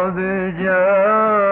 قد جاءت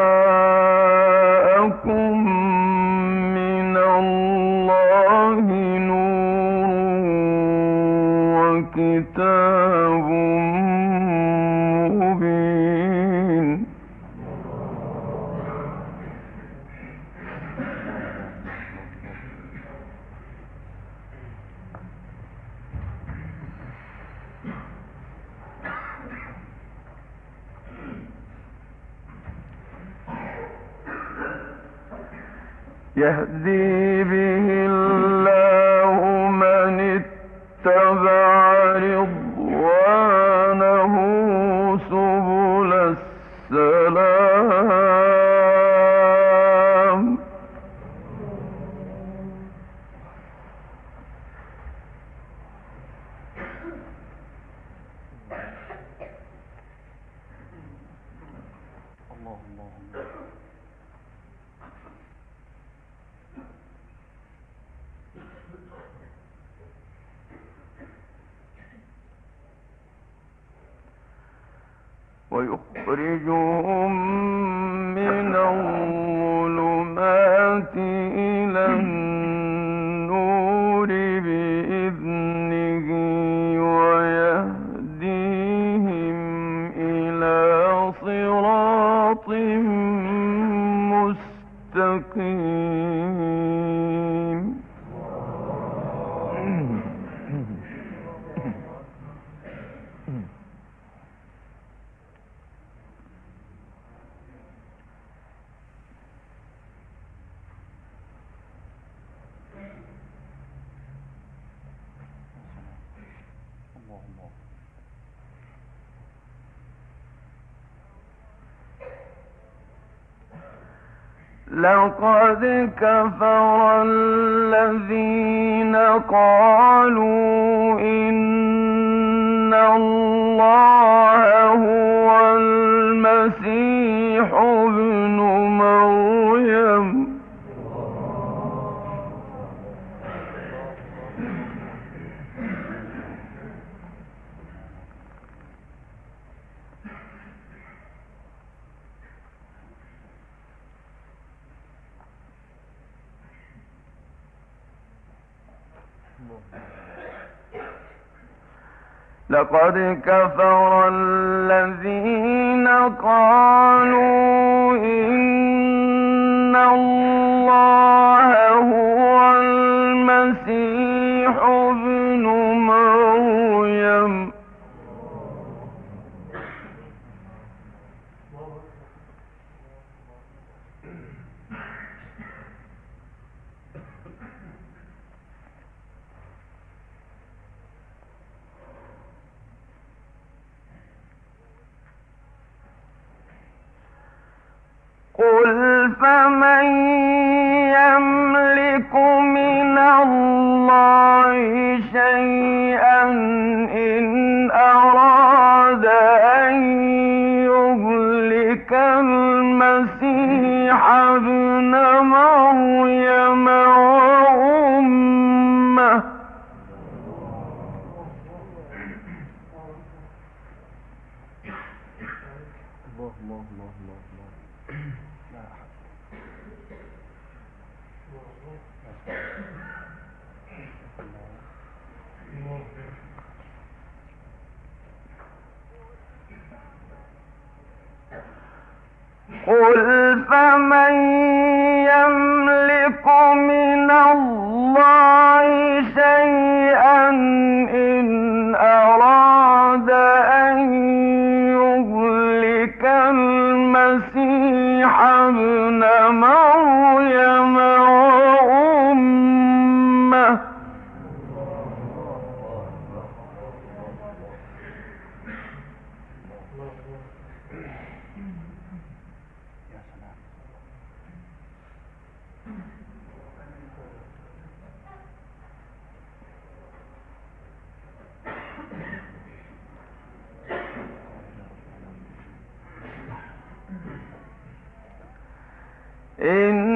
لقد كفر الذين قالوا إن فقد كفر قل فمن إن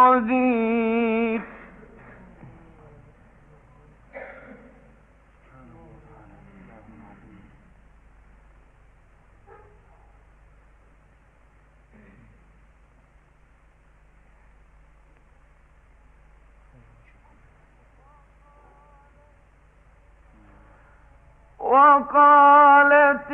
قدير وقالت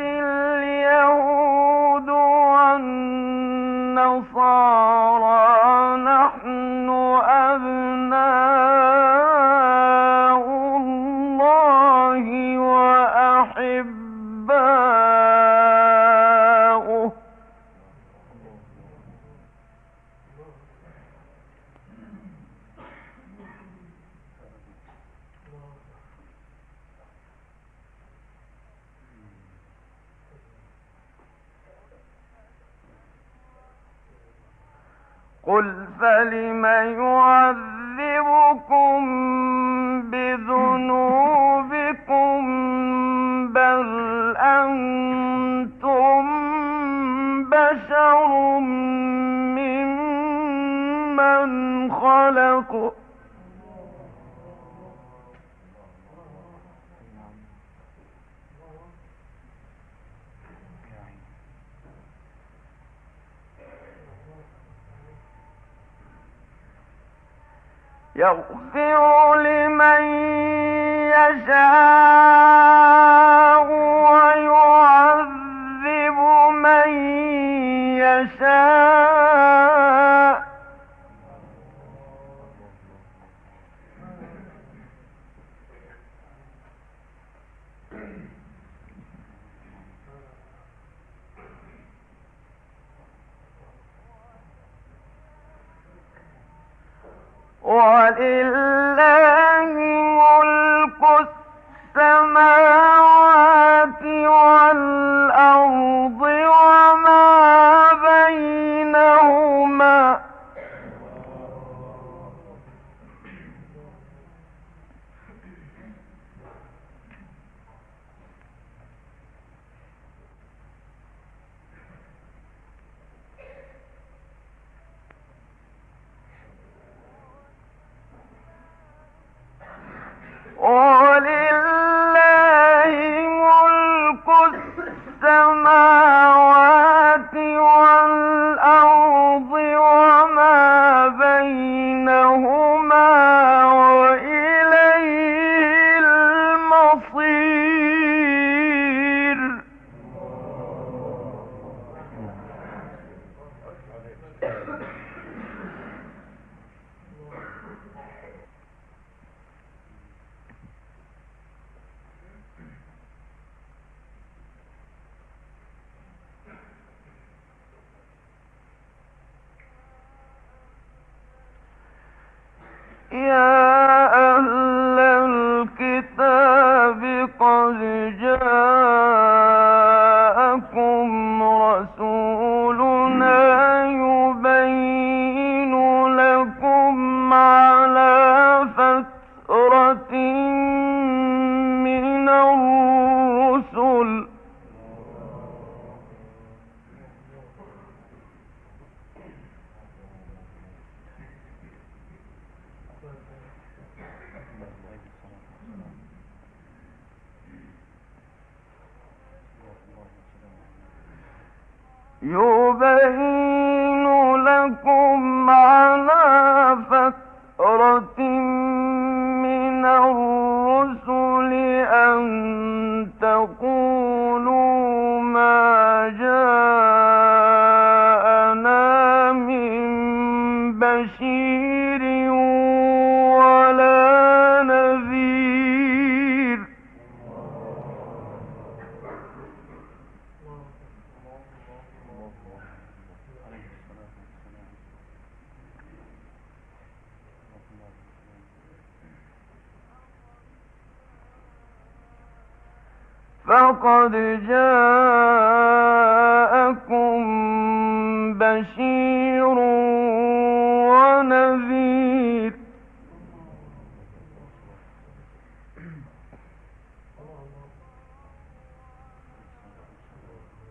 يا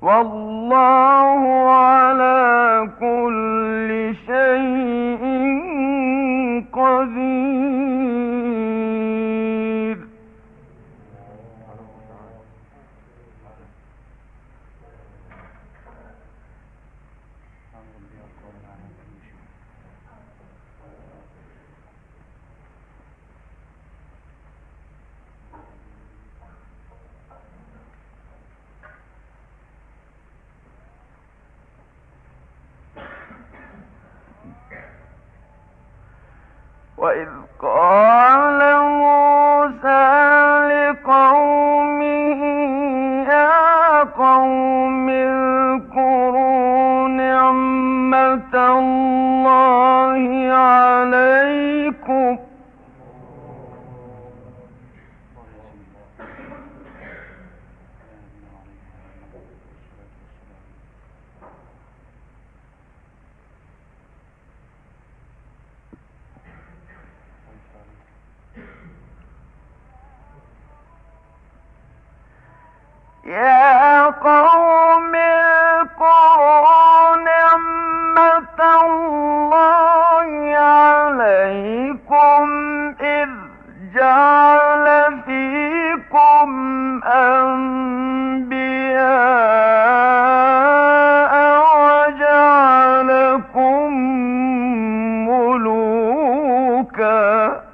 والله على كل ملوكا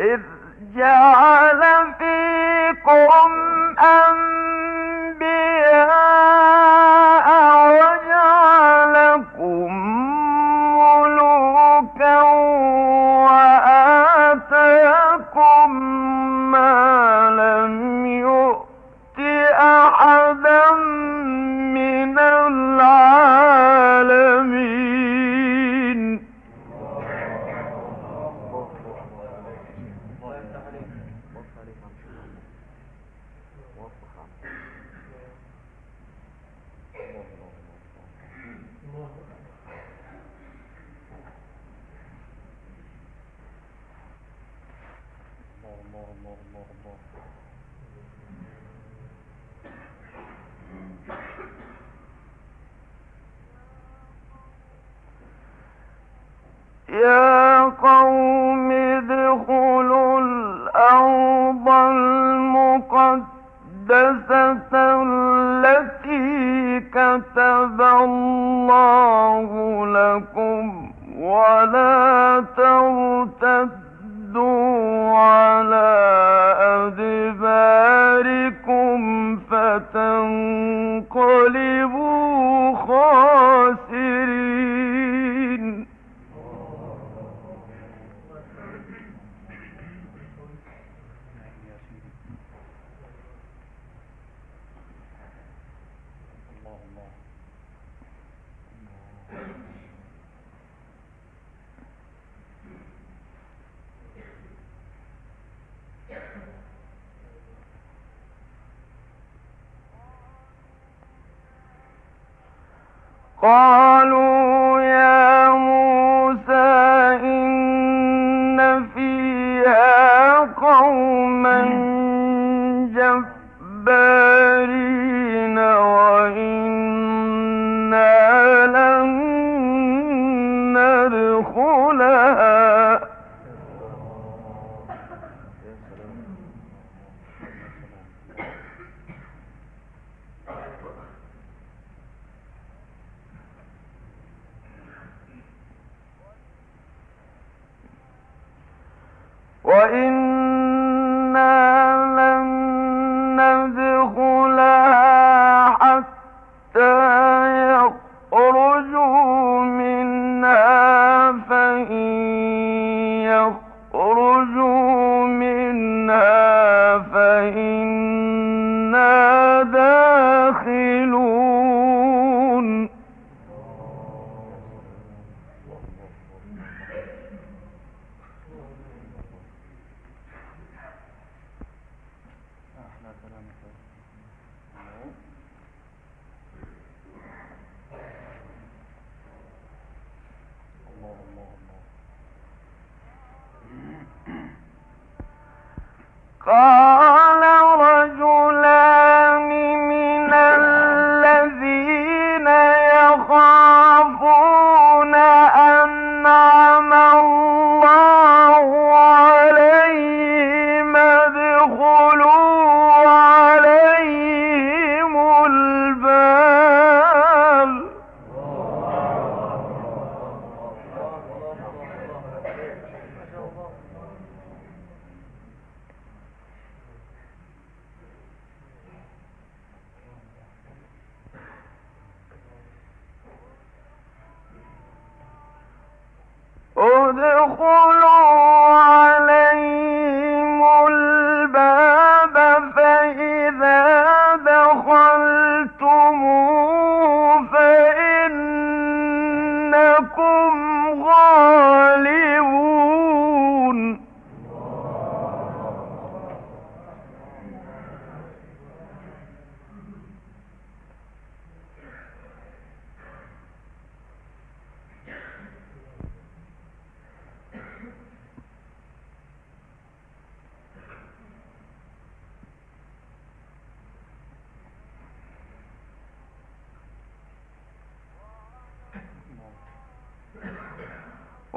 إذ جعل فيكم أنبياء ترتدوا على أدباركم فتنقلبوا قال God.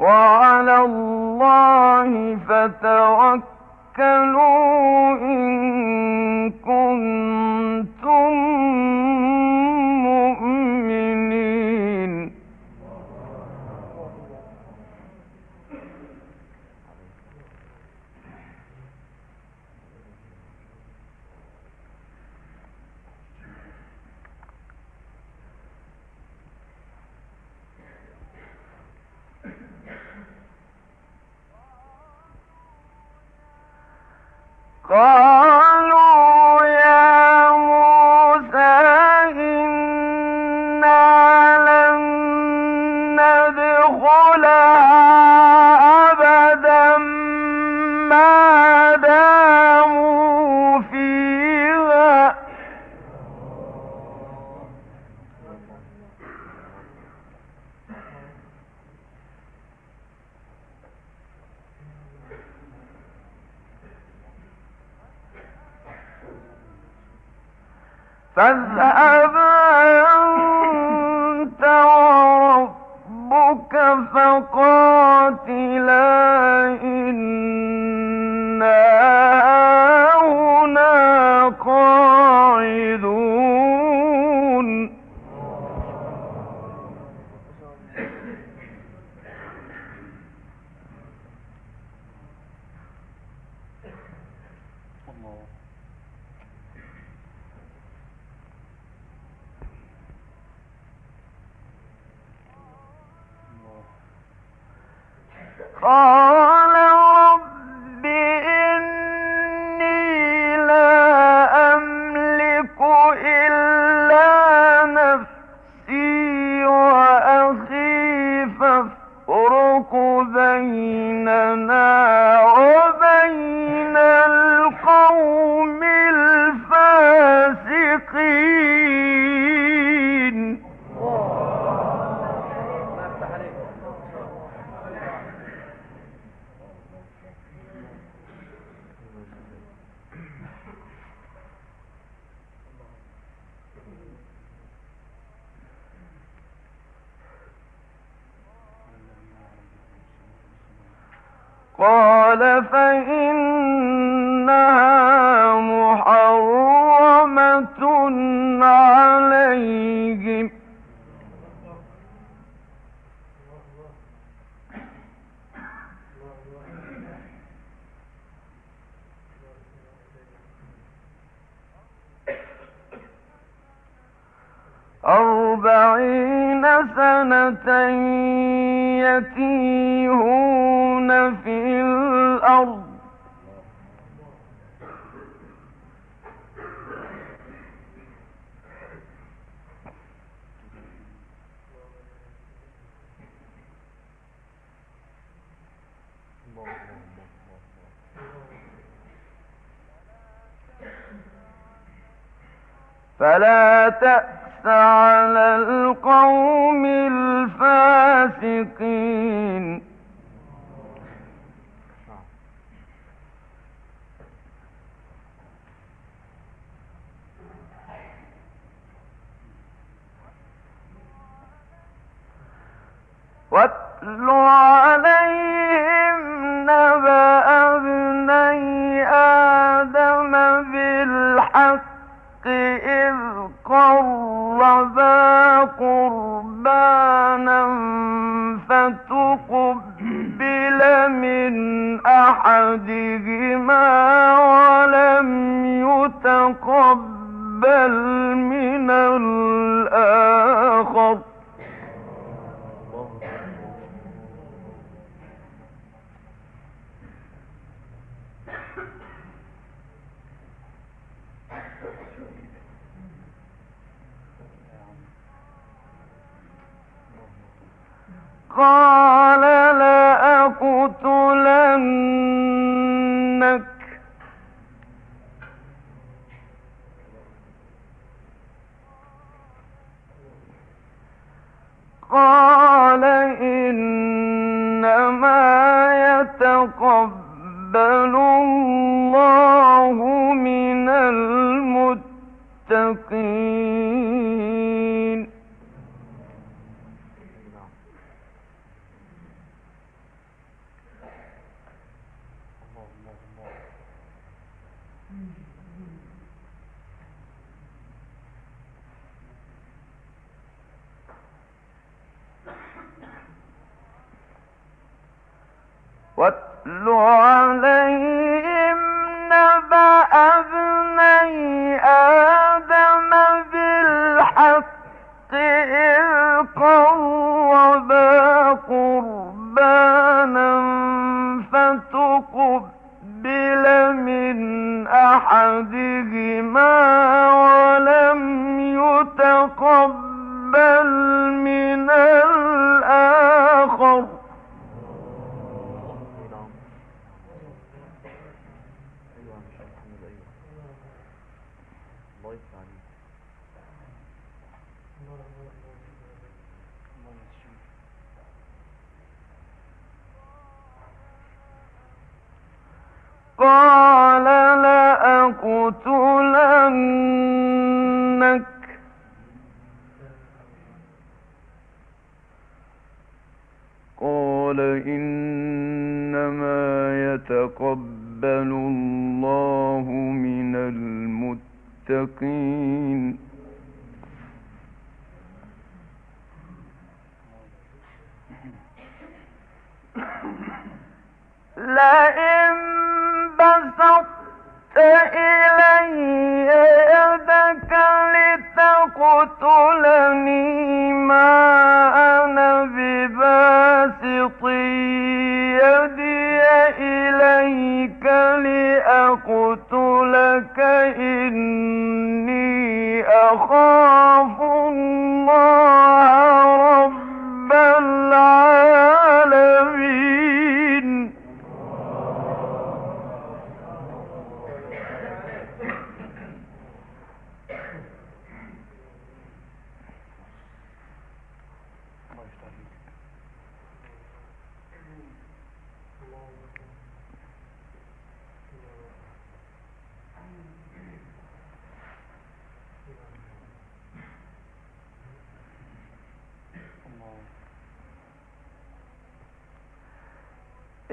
وعلى الله فتوكلوا إن كنتم فلا تأس على القوم الفاسقين. قال إنما يتقبل الله من المتقين. الله من المتقين. لئن بسطت إلي يدك لتقتلني ما أنا بباسط يدي إليك لأقتلك إني أخاف الله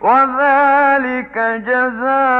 وذلك جزاء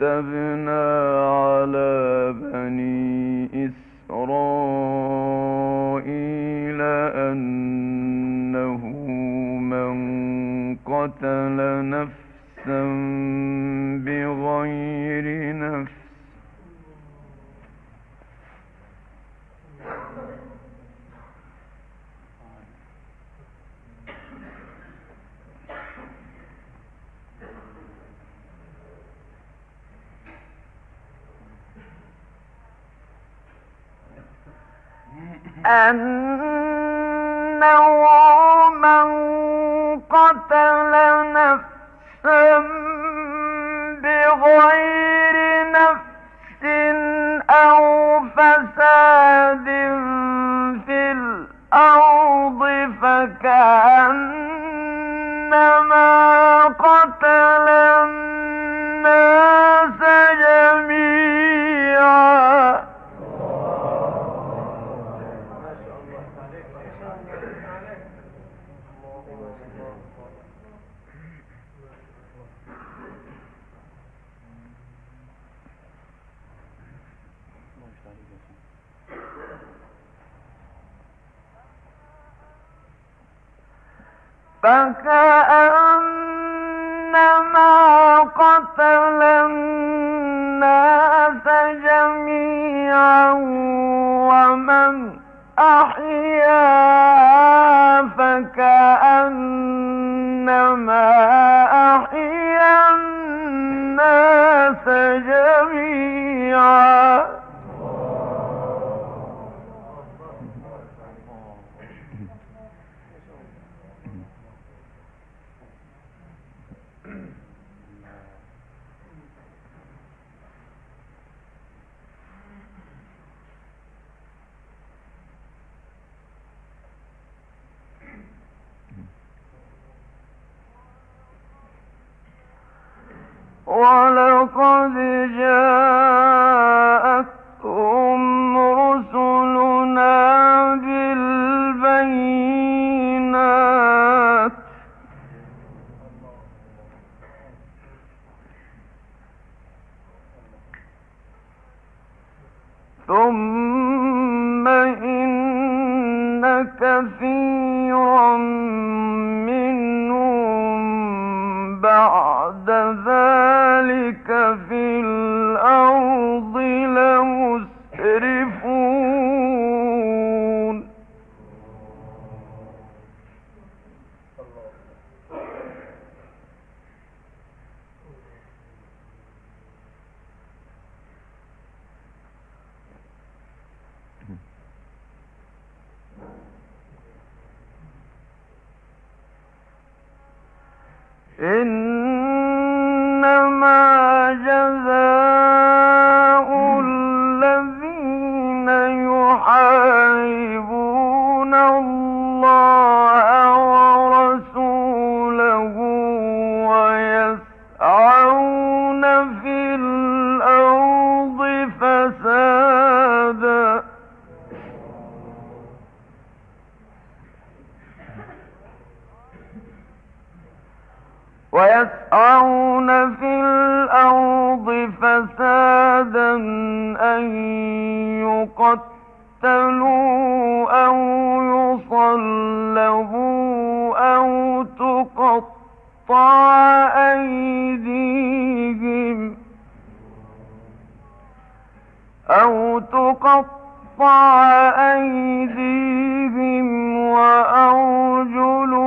تتبع أو تقطع أيديهم وأرجلهم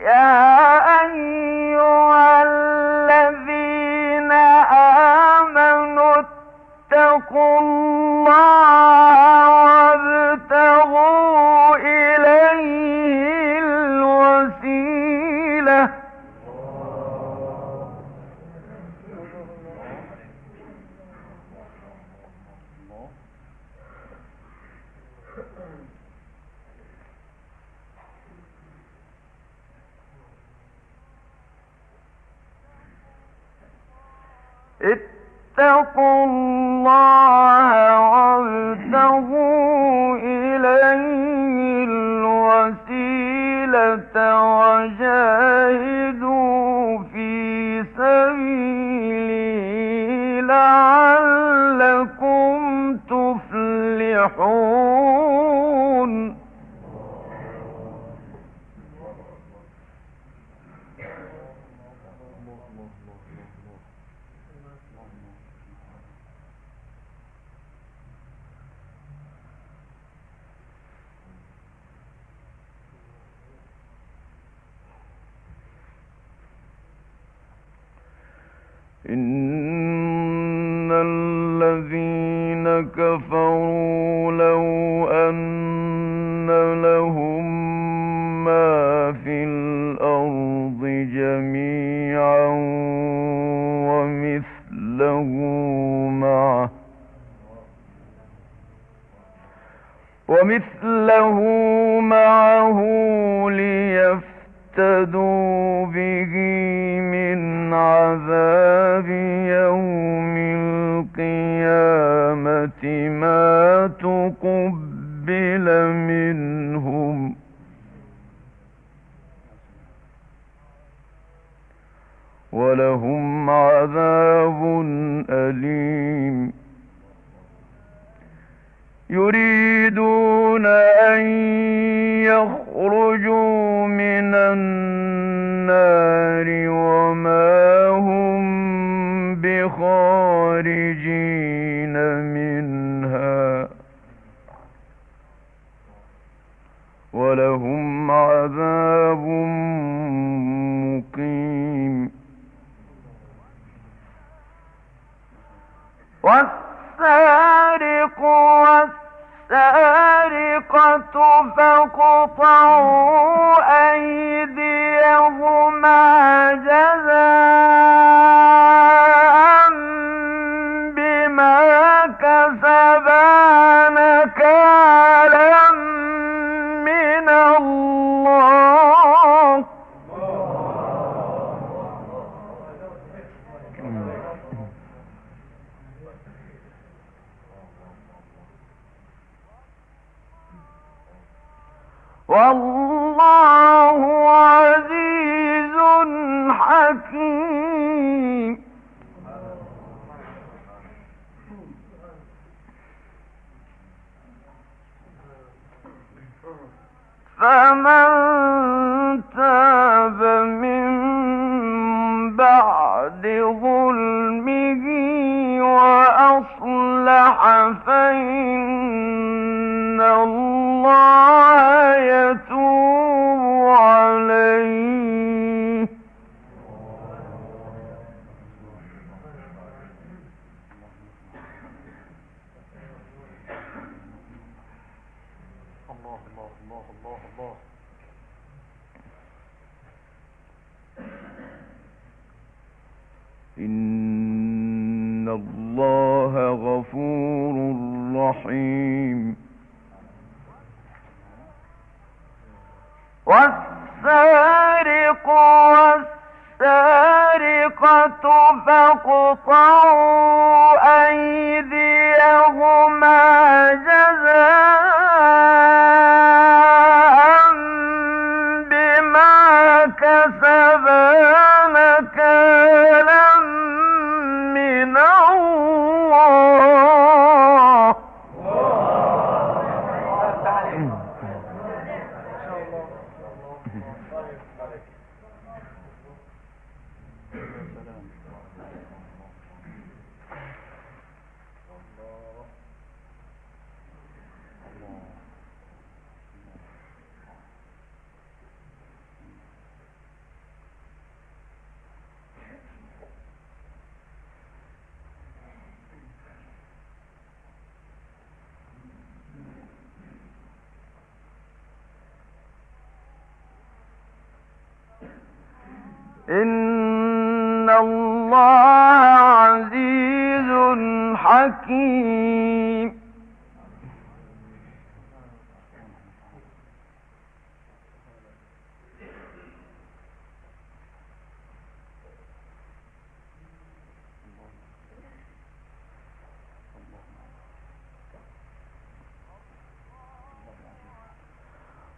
Yeah. والله Allah. إن الله عزيز حكيم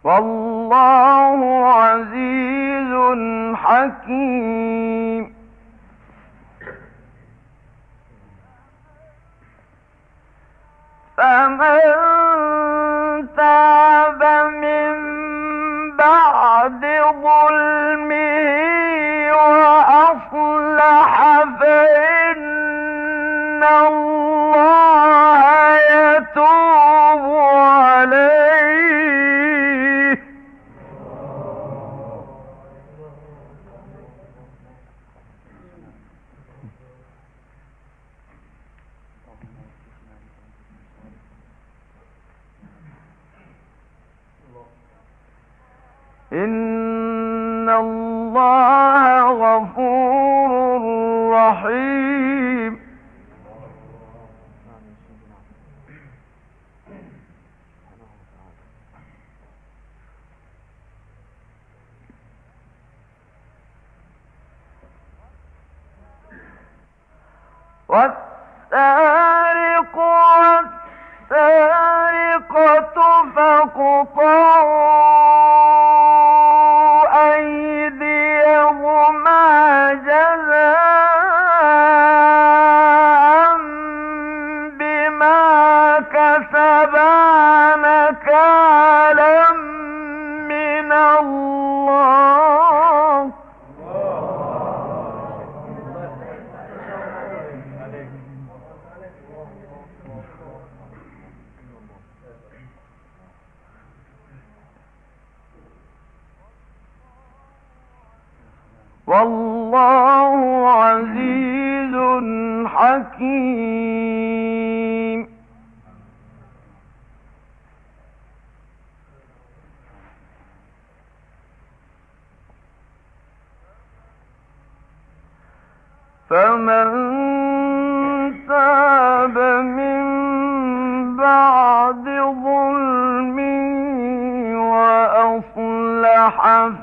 والله إن الله غفور رحيم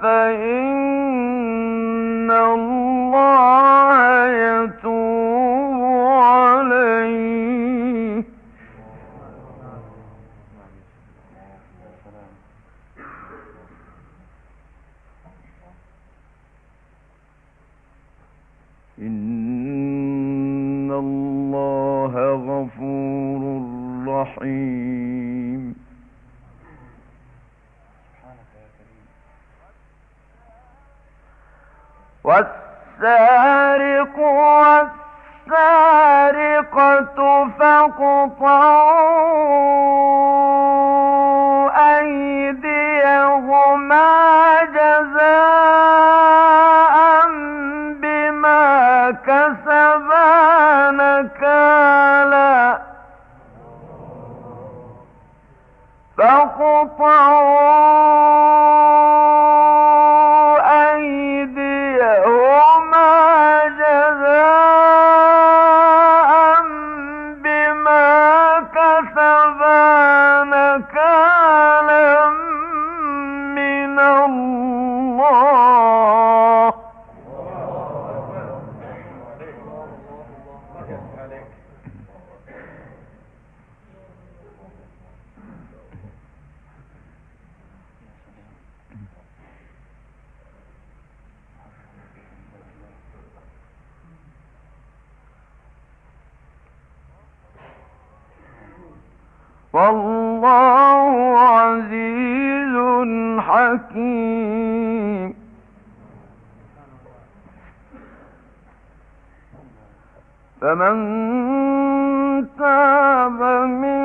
فإن الله يتوب فالله عزيز حكيم. فمن تاب من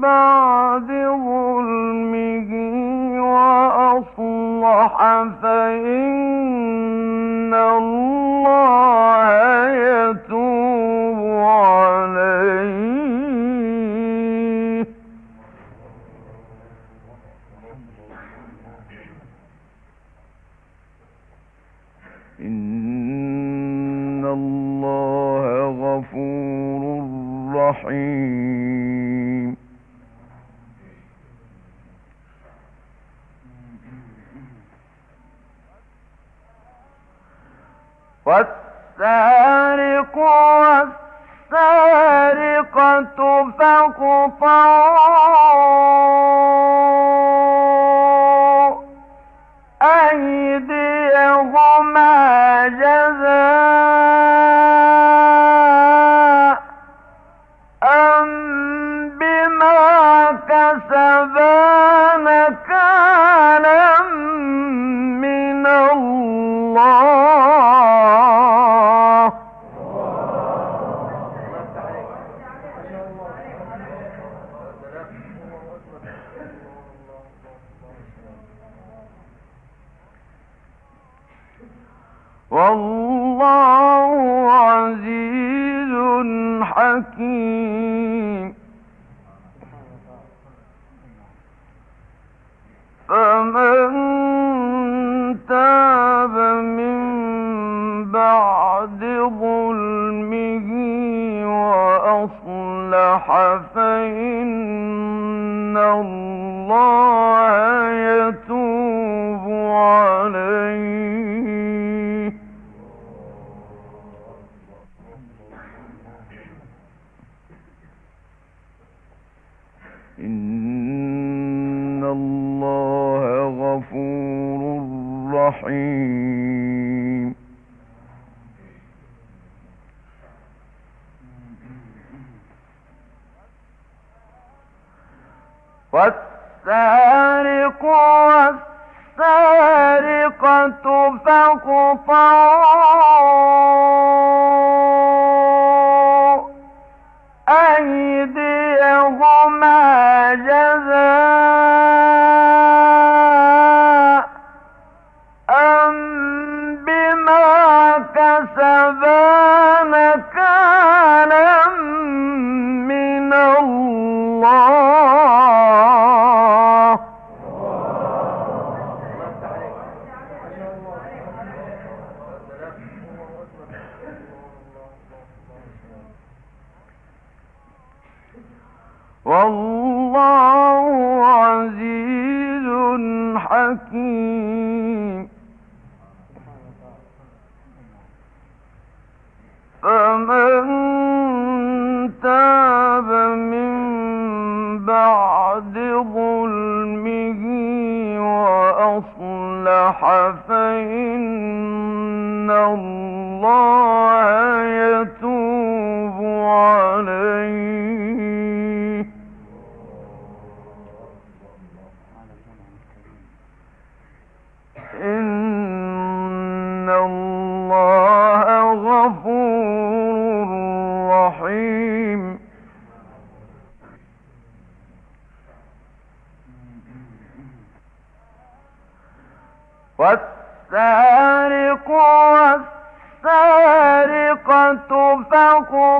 بعد ظلمه وأصلح فإن الله والسارق والسارقة فاقطعوا. والله عزيز حكيم. فمن تاب من بعد ظلمه وأصلح فإن الله والسارق والسارقة فاقطعوا والله عزيز حكيم. فمن تاب من بعد ظلمه وأصلح فإن الله والسارق والسارقة فاقطعوا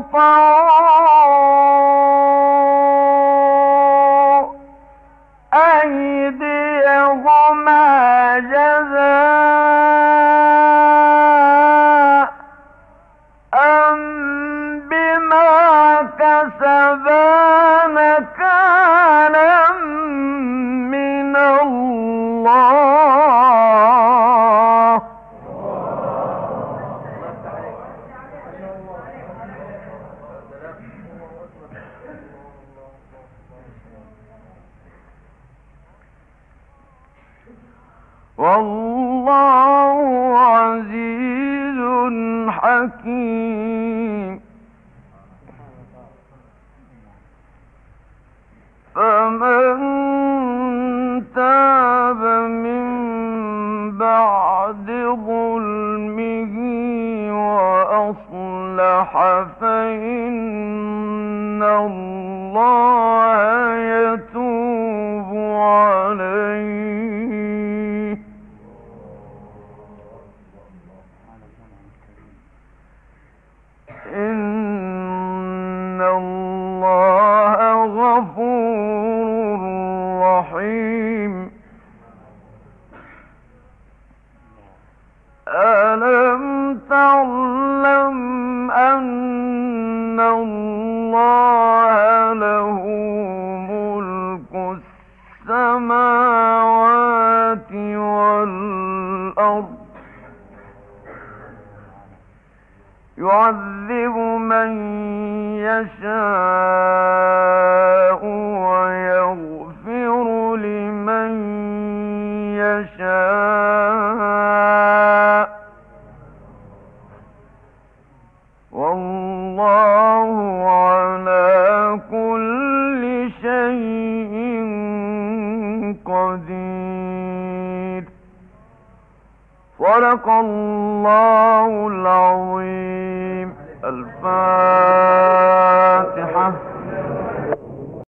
حكيم